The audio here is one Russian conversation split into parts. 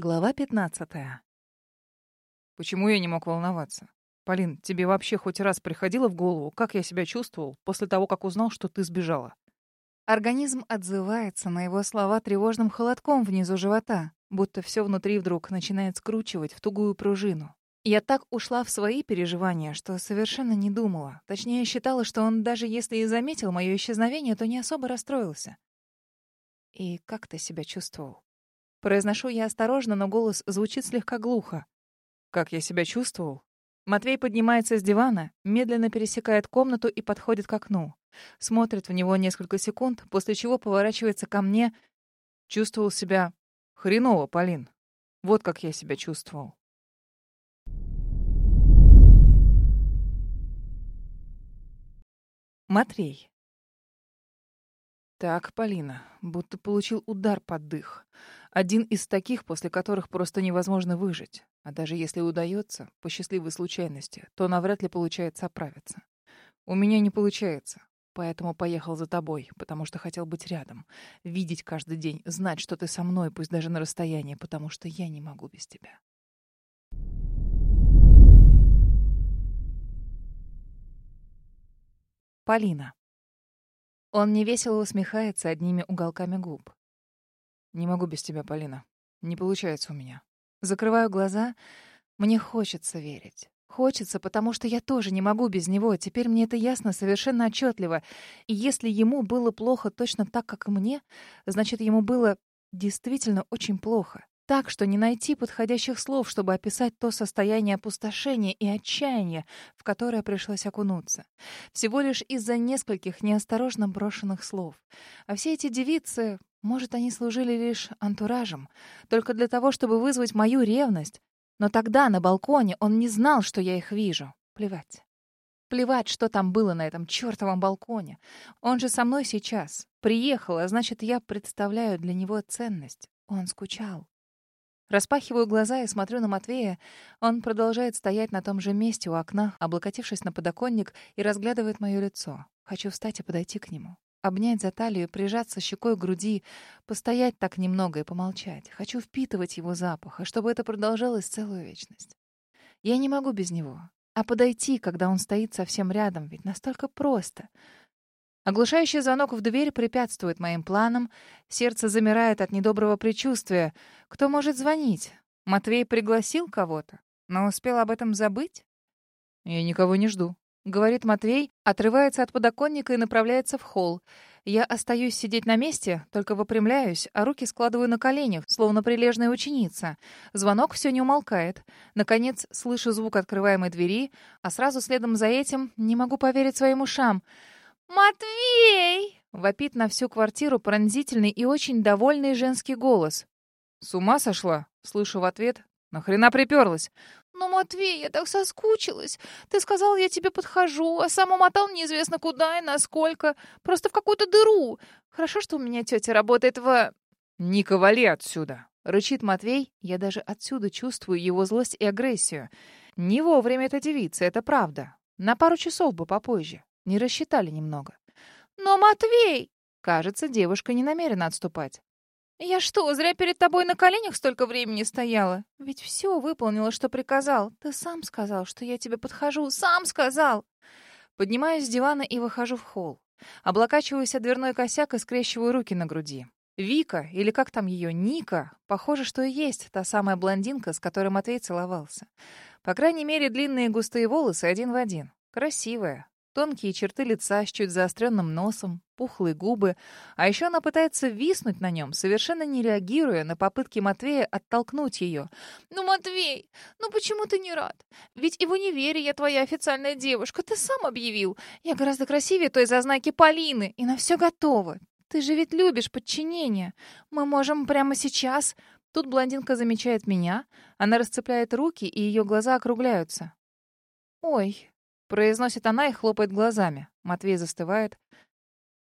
Глава 15. Почему я не мог волноваться? Полин, тебе вообще хоть раз приходило в голову, как я себя чувствовал после того, как узнал, что ты сбежала? Организм отзывается на его слова тревожным холодком внизу живота, будто все внутри вдруг начинает скручивать в тугую пружину. Я так ушла в свои переживания, что совершенно не думала. Точнее, считала, что он даже если и заметил мое исчезновение, то не особо расстроился. И как ты себя чувствовал? Произношу я осторожно, но голос звучит слегка глухо. Как я себя чувствовал? Матвей поднимается с дивана, медленно пересекает комнату и подходит к окну. Смотрит в него несколько секунд, после чего поворачивается ко мне. Чувствовал себя хреново, Полин. Вот как я себя чувствовал. Матвей. Так, Полина, будто получил удар под дых. Один из таких, после которых просто невозможно выжить. А даже если удается, по счастливой случайности, то навряд ли получается оправиться. У меня не получается. Поэтому поехал за тобой, потому что хотел быть рядом. Видеть каждый день, знать, что ты со мной, пусть даже на расстоянии, потому что я не могу без тебя. Полина. Он невесело усмехается одними уголками губ. Не могу без тебя, Полина. Не получается у меня. Закрываю глаза. Мне хочется верить. Хочется, потому что я тоже не могу без него. Теперь мне это ясно совершенно отчетливо. И если ему было плохо точно так, как и мне, значит, ему было действительно очень плохо так, что не найти подходящих слов, чтобы описать то состояние опустошения и отчаяния, в которое пришлось окунуться. Всего лишь из-за нескольких неосторожно брошенных слов. А все эти девицы, может, они служили лишь антуражем, только для того, чтобы вызвать мою ревность. Но тогда на балконе он не знал, что я их вижу. Плевать. Плевать, что там было на этом чертовом балконе. Он же со мной сейчас. Приехал, а значит, я представляю для него ценность. Он скучал. Распахиваю глаза и смотрю на Матвея. Он продолжает стоять на том же месте у окна, облокотившись на подоконник, и разглядывает мое лицо. Хочу встать и подойти к нему. Обнять за талию, прижаться щекой к груди, постоять так немного и помолчать. Хочу впитывать его запах, и чтобы это продолжалось целую вечность. Я не могу без него. А подойти, когда он стоит совсем рядом, ведь настолько просто — Оглушающий звонок в дверь препятствует моим планам. Сердце замирает от недоброго предчувствия. Кто может звонить? Матвей пригласил кого-то, но успел об этом забыть? Я никого не жду. Говорит Матвей, отрывается от подоконника и направляется в холл. Я остаюсь сидеть на месте, только выпрямляюсь, а руки складываю на коленях, словно прилежная ученица. Звонок все не умолкает. Наконец, слышу звук открываемой двери, а сразу следом за этим не могу поверить своим ушам — «Матвей!» — вопит на всю квартиру пронзительный и очень довольный женский голос. «С ума сошла?» — слышу в ответ. «Нахрена приперлась?» «Ну, Матвей, я так соскучилась. Ты сказал, я тебе подхожу, а сам умотал неизвестно куда и насколько. Просто в какую-то дыру. Хорошо, что у меня тетя работает в...» «Ника, вали отсюда!» — рычит Матвей. Я даже отсюда чувствую его злость и агрессию. Не вовремя эта девица, это правда. На пару часов бы попозже. Не рассчитали немного. «Но, Матвей!» Кажется, девушка не намерена отступать. «Я что, зря перед тобой на коленях столько времени стояла? Ведь все выполнила, что приказал. Ты сам сказал, что я тебе подхожу. Сам сказал!» Поднимаюсь с дивана и выхожу в холл. Облокачиваюсь о дверной косяк и скрещиваю руки на груди. Вика, или как там ее, Ника, похоже, что и есть та самая блондинка, с которой Матвей целовался. По крайней мере, длинные густые волосы один в один. Красивая, Тонкие черты лица с чуть заостренным носом, пухлые губы. А еще она пытается виснуть на нем, совершенно не реагируя на попытки Матвея оттолкнуть ее. «Ну, Матвей, ну почему ты не рад? Ведь и в универе я твоя официальная девушка, ты сам объявил. Я гораздо красивее той зазнайки Полины, и на все готово. Ты же ведь любишь подчинение. Мы можем прямо сейчас...» Тут блондинка замечает меня. Она расцепляет руки, и ее глаза округляются. «Ой, Произносит она и хлопает глазами. Матвей застывает.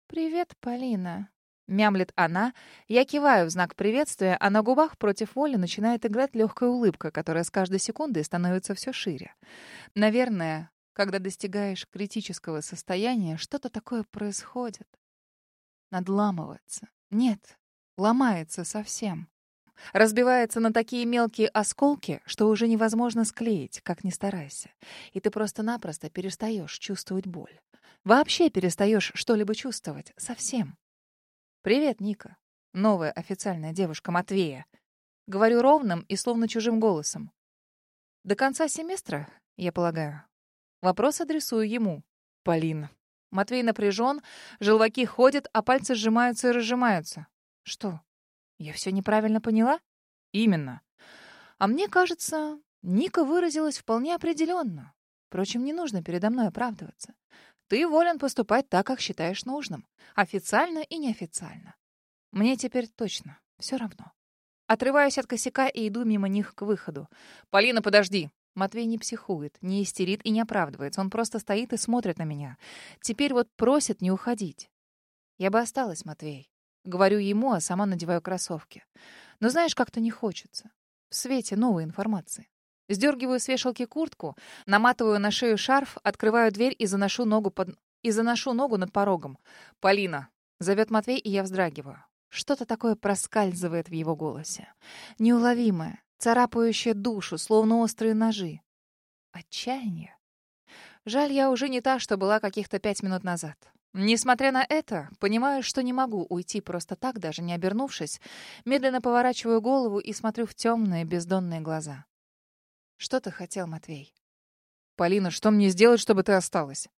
«Привет, Полина», — мямлет она. Я киваю в знак приветствия, а на губах против воли начинает играть легкая улыбка, которая с каждой секундой становится все шире. Наверное, когда достигаешь критического состояния, что-то такое происходит. Надламывается. Нет, ломается совсем. Разбивается на такие мелкие осколки, что уже невозможно склеить, как ни старайся. И ты просто-напросто перестаешь чувствовать боль. Вообще перестаешь что-либо чувствовать. Совсем. «Привет, Ника. Новая официальная девушка Матвея». Говорю ровным и словно чужим голосом. До конца семестра, я полагаю. Вопрос адресую ему. Полина. Матвей напряжен, желваки ходят, а пальцы сжимаются и разжимаются. Что? Я все неправильно поняла? Именно. А мне кажется, Ника выразилась вполне определенно. Впрочем, не нужно передо мной оправдываться. Ты волен поступать так, как считаешь нужным. Официально и неофициально. Мне теперь точно все равно. Отрываюсь от косяка и иду мимо них к выходу. «Полина, подожди!» Матвей не психует, не истерит и не оправдывается. Он просто стоит и смотрит на меня. Теперь вот просит не уходить. Я бы осталась, Матвей. Говорю ему, а сама надеваю кроссовки. Но знаешь, как-то не хочется. В свете новой информации. Сдергиваю с вешалки куртку, наматываю на шею шарф, открываю дверь и заношу ногу под... и заношу ногу над порогом. «Полина!» — зовет Матвей, и я вздрагиваю. Что-то такое проскальзывает в его голосе. Неуловимое, царапающее душу, словно острые ножи. Отчаяние. Жаль, я уже не та, что была каких-то пять минут назад. Несмотря на это, понимаю, что не могу уйти просто так, даже не обернувшись, медленно поворачиваю голову и смотрю в темные бездонные глаза. Что ты хотел, Матвей? Полина, что мне сделать, чтобы ты осталась?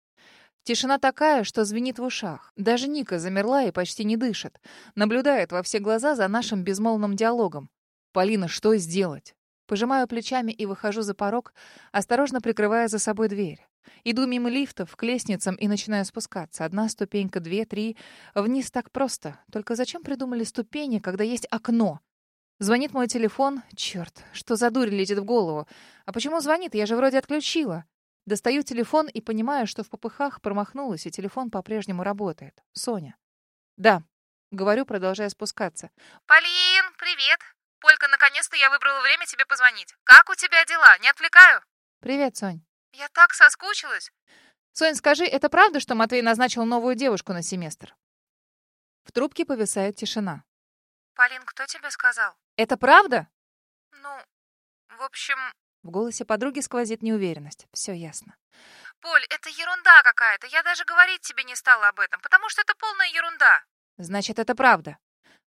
Тишина такая, что звенит в ушах. Даже Ника замерла и почти не дышит. Наблюдает во все глаза за нашим безмолвным диалогом. Полина, что сделать? Пожимаю плечами и выхожу за порог, осторожно прикрывая за собой дверь. Иду мимо лифтов к лестницам и начинаю спускаться. Одна ступенька, две, три. Вниз так просто. Только зачем придумали ступени, когда есть окно? Звонит мой телефон. Черт, что за дурь летит в голову? А почему звонит? Я же вроде отключила. Достаю телефон и понимаю, что в попыхах промахнулась, и телефон по-прежнему работает. Соня. Да. Говорю, продолжая спускаться. «Полин, привет! Полька, наконец-то я выбрала время тебе позвонить. Как у тебя дела? Не отвлекаю?» «Привет, Сонь. Я так соскучилась. Сонь, скажи, это правда, что Матвей назначил новую девушку на семестр? В трубке повисает тишина. Полин, кто тебе сказал? Это правда? Ну, в общем... В голосе подруги сквозит неуверенность. Все ясно. Поль, это ерунда какая-то. Я даже говорить тебе не стала об этом, потому что это полная ерунда. Значит, это правда?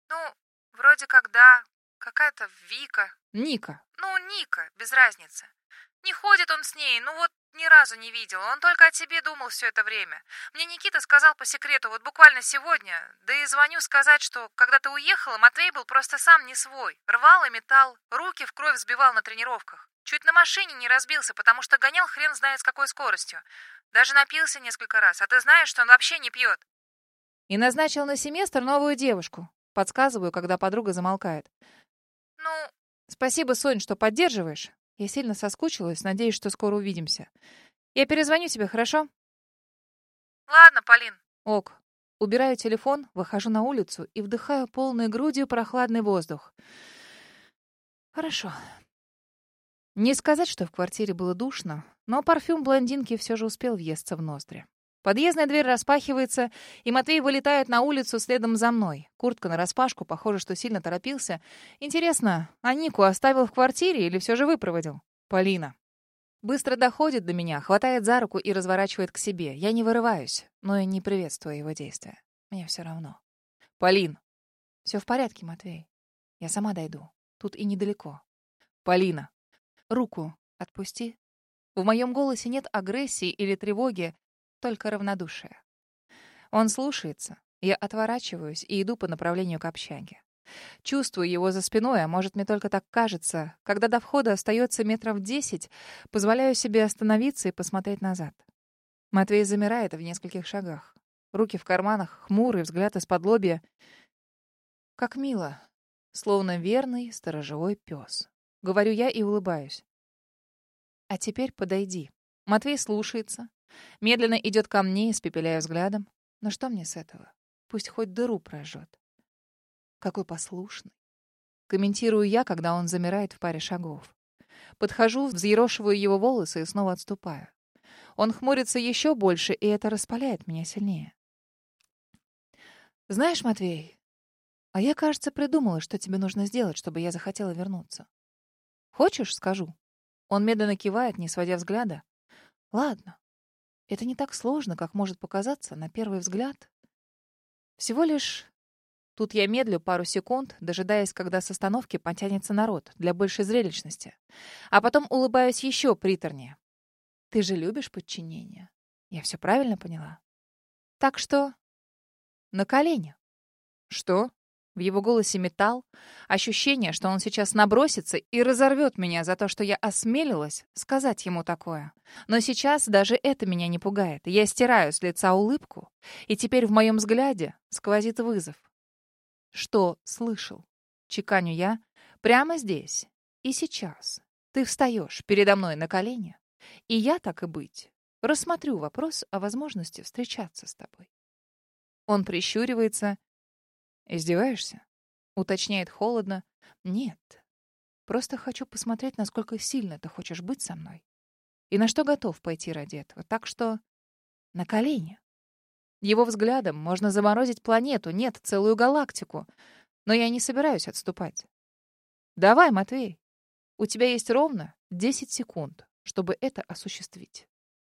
Ну, вроде как да. Какая-то Вика. Ника. Ну, Ника, без разницы. Не ходит он с ней, ну вот ни разу не видел. Он только о тебе думал все это время. Мне Никита сказал по секрету, вот буквально сегодня. Да и звоню сказать, что когда ты уехала, Матвей был просто сам не свой. Рвал и металл, руки в кровь сбивал на тренировках. Чуть на машине не разбился, потому что гонял хрен знает с какой скоростью. Даже напился несколько раз. А ты знаешь, что он вообще не пьет. И назначил на семестр новую девушку. Подсказываю, когда подруга замолкает. Ну... Спасибо, Сонь, что поддерживаешь. Я сильно соскучилась, надеюсь, что скоро увидимся. Я перезвоню тебе, хорошо? Ладно, Полин. Ок. Убираю телефон, выхожу на улицу и вдыхаю полной грудью прохладный воздух. Хорошо. Не сказать, что в квартире было душно, но парфюм блондинки все же успел въесться в ноздри. Подъездная дверь распахивается, и Матвей вылетает на улицу следом за мной. Куртка нараспашку, похоже, что сильно торопился. Интересно, а Нику оставил в квартире или все же выпроводил? Полина. Быстро доходит до меня, хватает за руку и разворачивает к себе. Я не вырываюсь, но и не приветствую его действия. Мне все равно. Полин. Все в порядке, Матвей. Я сама дойду. Тут и недалеко. Полина. Руку отпусти. В моем голосе нет агрессии или тревоги, только равнодушие. Он слушается. Я отворачиваюсь и иду по направлению к общаге. Чувствую его за спиной, а может, мне только так кажется. Когда до входа остается метров десять, позволяю себе остановиться и посмотреть назад. Матвей замирает в нескольких шагах. Руки в карманах, хмурый взгляд из-под лобья. Как мило. Словно верный сторожевой пес. Говорю я и улыбаюсь. А теперь подойди. Матвей слушается, Медленно идет ко мне, испепеляя взглядом. Но что мне с этого? Пусть хоть дыру прожжет. Какой послушный. Комментирую я, когда он замирает в паре шагов. Подхожу, взъерошиваю его волосы и снова отступаю. Он хмурится еще больше, и это распаляет меня сильнее. Знаешь, Матвей, А я, кажется, придумала, что тебе нужно сделать, чтобы я захотела вернуться. Хочешь, скажу? Он медленно кивает, не сводя взгляда. Ладно. Это не так сложно, как может показаться на первый взгляд. Всего лишь... Тут я медлю пару секунд, дожидаясь, когда с остановки потянется народ для большей зрелищности. А потом улыбаюсь еще приторнее. Ты же любишь подчинение. Я все правильно поняла? Так что... На колени. Что? В его голосе металл, ощущение, что он сейчас набросится и разорвет меня за то, что я осмелилась сказать ему такое. Но сейчас даже это меня не пугает. Я стираю с лица улыбку, и теперь в моем взгляде сквозит вызов. Что слышал? Чеканю я прямо здесь и сейчас. Ты встаешь передо мной на колени, и я, так и быть, рассмотрю вопрос о возможности встречаться с тобой. Он прищуривается «Издеваешься?» — уточняет холодно. «Нет. Просто хочу посмотреть, насколько сильно ты хочешь быть со мной. И на что готов пойти ради этого. Так что на колени». Его взглядом можно заморозить планету, нет, целую галактику. Но я не собираюсь отступать. «Давай, Матвей. У тебя есть ровно 10 секунд, чтобы это осуществить».